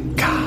God.